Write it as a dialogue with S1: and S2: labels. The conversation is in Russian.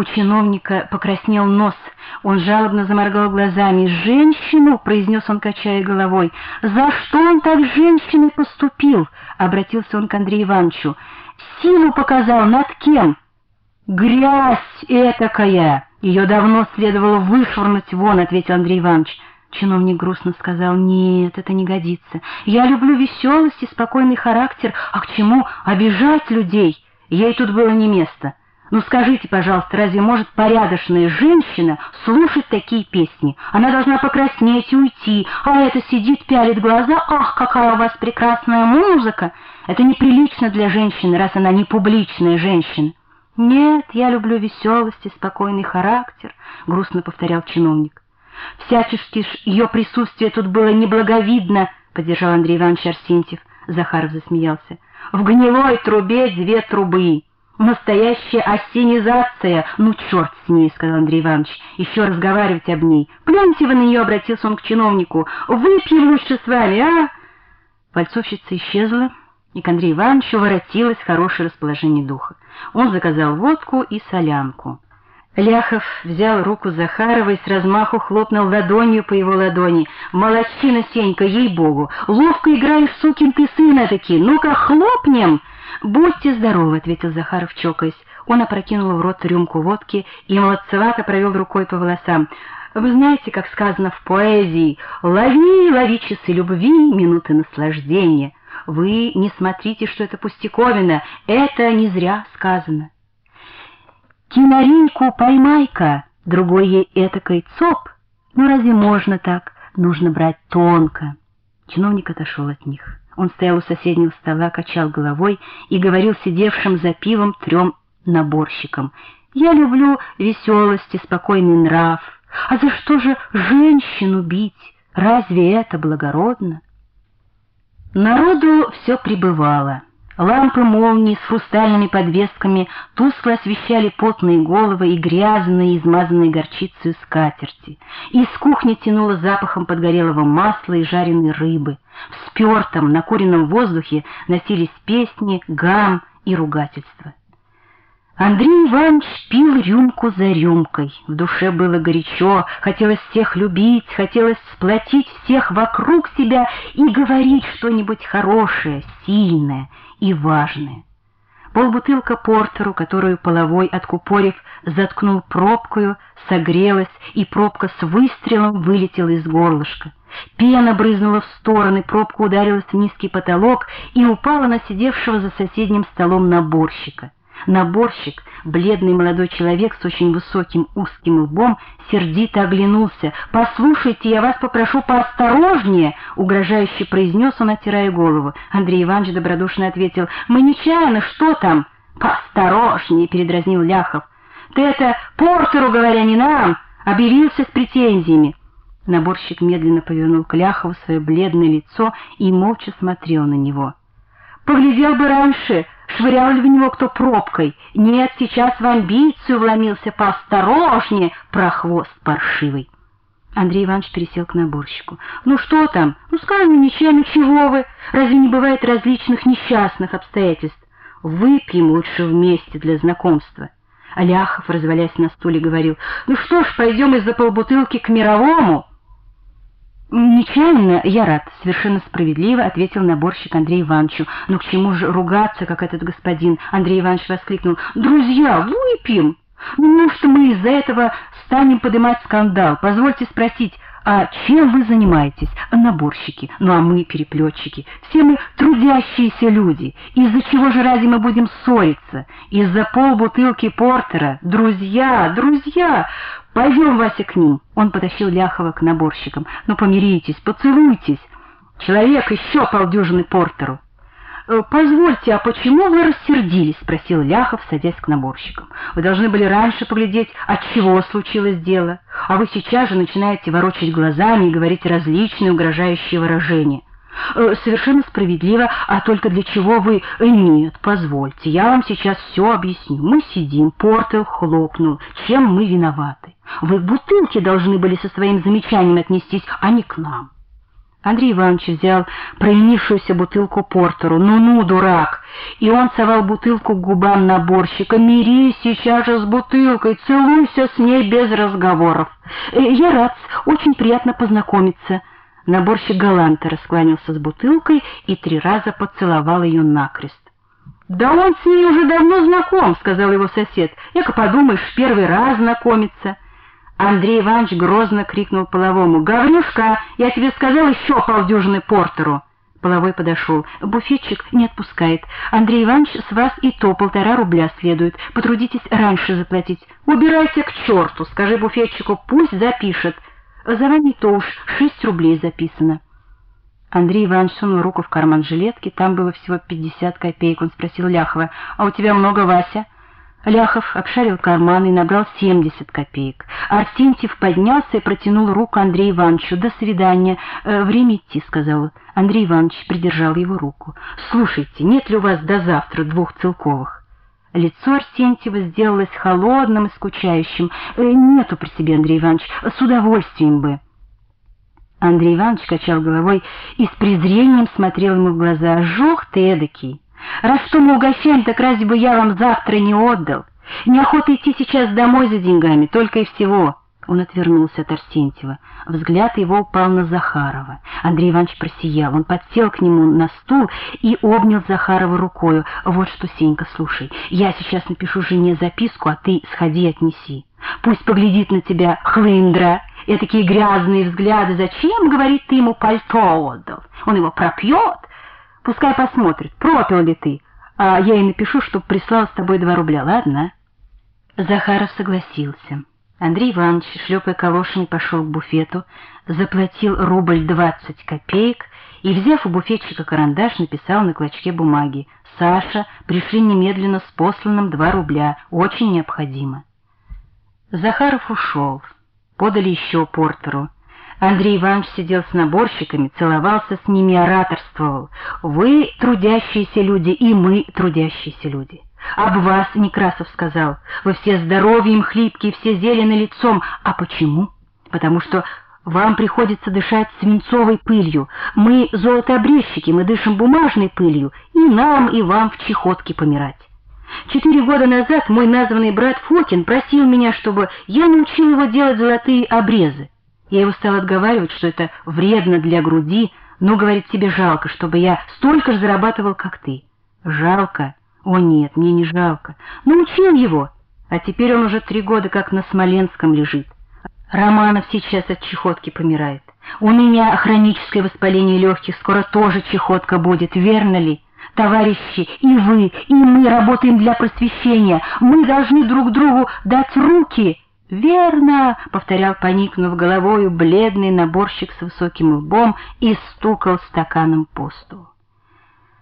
S1: У чиновника покраснел нос, он жалобно заморгал глазами. «Женщину!» — произнес он, качая головой. «За что он так с женщиной поступил?» — обратился он к Андрею Ивановичу. «Силу показал над кем?» «Грязь этакая! Ее давно следовало вышвырнуть вон», — ответил Андрей Иванович. Чиновник грустно сказал, «Нет, это не годится. Я люблю веселость и спокойный характер, а к чему обижать людей? Ей тут было не место». Ну скажите, пожалуйста, разве может порядочная женщина слушать такие песни? Она должна покраснеть и уйти, а это сидит, пялит глаза. Ах, какая у вас прекрасная музыка! Это неприлично для женщины, раз она не публичная женщина. Нет, я люблю веселость и спокойный характер, грустно повторял чиновник. Всячески ж ее присутствие тут было неблаговидно, поддержал Андрей Иванович Арсентьев. Захаров засмеялся. В гнилой трубе две трубы. Настоящая осенизация. Ну, черт с ней, сказал Андрей Иванович. Еще разговаривать об ней. Плюньте вы на нее, обратился он к чиновнику. Выпьем лучше с вами, а? Пальцовщица исчезла, и к Андрею Ивановичу воротилось хорошее расположение духа. Он заказал водку и солянку. Ляхов взял руку Захарова и с размаху хлопнул ладонью по его ладони. «Молодчина, Сенька, ей-богу! Ловко играешь, сукин ты сына таки! Ну-ка, хлопнем!» «Будьте здоровы», — ответил Захаров, чокаясь. Он опрокинул в рот рюмку водки и молодцевато провел рукой по волосам. «Вы знаете, как сказано в поэзии, «Лови, лови часы любви, минуты наслаждения». Вы не смотрите, что это пустяковина, это не зря сказано. «Киноринку поймай-ка», другой ей этакой цоп. Ну разве можно так? Нужно брать тонко. Чиновник отошел от них. Он стоял у соседнего стола, качал головой и говорил сидевшим за пивом трем наборщикам. «Я люблю веселость и спокойный нрав. А за что же женщину бить? Разве это благородно?» Народу все прибывало. Лампы молнии с хрустальными подвесками тускло освещали потные головы и грязные, измазанные горчицей скатерти. Из кухни тянуло запахом подгорелого масла и жареной рыбы. В спертом, накуренном воздухе носились песни, гам и ругательства. Андрей Иванович пил рюмку за рюмкой. В душе было горячо, хотелось всех любить, хотелось сплотить всех вокруг себя и говорить что-нибудь хорошее, сильное и важное. Полбутылка портеру, которую половой откупорив заткнул пробкою, согрелась, и пробка с выстрелом вылетела из горлышка. Пена брызнула в стороны, пробка ударилась в низкий потолок и упала на сидевшего за соседним столом наборщика. Наборщик, бледный молодой человек с очень высоким узким лбом, сердито оглянулся. «Послушайте, я вас попрошу поосторожнее!» — угрожающе произнес он, оттирая голову. Андрей Иванович добродушно ответил. «Мы нечаянно, что там?» «Поосторожнее!» — передразнил Ляхов. «Ты это портеру, говоря, не нам!» Объявился с претензиями. Наборщик медленно повернул к Ляхову свое бледное лицо и молча смотрел на него. «Поглядел бы раньше!» Швырял ли в него кто пробкой? Нет, сейчас в амбицию вломился поосторожнее, прохвост паршивый. Андрей Иванович пересел к наборщику. «Ну что там? Ну скажем ничем, ну чего вы? Разве не бывает различных несчастных обстоятельств? Выпьем лучше вместе для знакомства». Аляхов, развалясь на стуле, говорил, «Ну что ж, пойдем из-за полбутылки к мировому». «Нечаянно, я рад», — совершенно справедливо ответил наборщик Андрей Ивановичу. «Но к чему же ругаться, как этот господин?» Андрей Иванович воскликнул. «Друзья, выпьем! Ну, что мы из-за этого станем поднимать скандал? Позвольте спросить, а чем вы занимаетесь? Наборщики, ну а мы переплетчики. Все мы трудящиеся люди. Из-за чего же ради мы будем ссориться? Из-за полбутылки портера. Друзья, друзья, пойдем, Вася, к ним. Он потащил Ляхова к наборщикам. Ну помиритесь, поцелуйтесь. Человек еще полдюжины портеру. Э, «Позвольте, а почему вы рассердились?» — спросил Ляхов, садясь к наборщикам. «Вы должны были раньше поглядеть, от чего случилось дело, а вы сейчас же начинаете ворочать глазами и говорить различные угрожающие выражения». Э, «Совершенно справедливо, а только для чего вы...» э, «Нет, позвольте, я вам сейчас все объясню. Мы сидим, портел хлопнул. Чем мы виноваты? Вы к бутылке должны были со своим замечанием отнестись, а не к нам». Андрей Иванович взял проявившуюся бутылку портеру. «Ну-ну, дурак!» И он совал бутылку к губам наборщика. «Мирись сейчас же с бутылкой, целуйся с ней без разговоров». Э, «Я рад, очень приятно познакомиться». Наборщик галанта раскланялся с бутылкой и три раза поцеловал ее накрест. «Да он с ней уже давно знаком», — сказал его сосед. «Эка подумаешь, первый раз знакомиться». Андрей Иванович грозно крикнул половому. «Гаврюшка, я тебе сказал еще полдюжины портеру!» Половой подошел. «Буфетчик не отпускает. Андрей Иванович, с вас и то полтора рубля следует. Потрудитесь раньше заплатить. Убирайся к черту, скажи буфетчику, пусть запишет. За вами то уж шесть рублей записано». Андрей Иванович сунул руку в карман жилетки, там было всего пятьдесят копеек. Он спросил Ляхова, «А у тебя много, Вася?» Ляхов обшарил карманы и набрал 70 копеек. Арсентьев поднялся и протянул руку Андрею Ивановичу. «До свидания. Э, время идти», — сказал. Андрей Иванович придержал его руку. «Слушайте, нет ли у вас до завтра двух целковых?» Лицо Арсентьева сделалось холодным и скучающим. «Э, «Нету при себе, Андрей Иванович. С удовольствием бы». Андрей Иванович качал головой и с презрением смотрел ему в глаза. «Жух ты эдакий!» Раз мы угощаем, так разве бы я вам завтра не отдал? Неохота идти сейчас домой за деньгами, только и всего. Он отвернулся от Арсентьева. Взгляд его упал на Захарова. Андрей Иванович просиял. Он подсел к нему на стул и обнял Захарова рукою. «Вот что, Сенька, слушай, я сейчас напишу жене записку, а ты сходи отнеси. Пусть поглядит на тебя хлындра, и такие грязные взгляды. Зачем, говорит, ты ему пальто отдал? Он его пропьет, Пускай посмотрит, пропил ли ты, а я ей напишу, чтоб прислал с тобой два рубля, ладно?» Захаров согласился. Андрей Иванович, шлепая калошами, пошел к буфету, заплатил рубль двадцать копеек и, взяв у буфетчика карандаш, написал на клочке бумаги «Саша, пришли немедленно с посланным два рубля, очень необходимо». Захаров ушел. Подали еще портеру. Андрей Иванович сидел с наборщиками, целовался с ними, ораторствовал. «Вы трудящиеся люди, и мы трудящиеся люди». «Об вас, — Некрасов сказал, — вы все здоровьем хлипкие, все зелены лицом. А почему? Потому что вам приходится дышать свинцовой пылью. Мы золотообрезчики, мы дышим бумажной пылью, и нам, и вам в чехотке помирать». Четыре года назад мой названный брат Фокин просил меня, чтобы я научил его делать золотые обрезы. Я его стал отговаривать, что это вредно для груди, но, говорит, тебе жалко, чтобы я столько же зарабатывал, как ты. Жалко? О нет, мне не жалко. Научил его, а теперь он уже три года как на Смоленском лежит. Романов сейчас от чехотки помирает. У меня хроническое воспаление легких, скоро тоже чехотка будет, верно ли? Товарищи, и вы, и мы работаем для просвещения. Мы должны друг другу дать руки, «Верно!» — повторял, поникнув головою, бледный наборщик с высоким лбом и стукал стаканом по столу.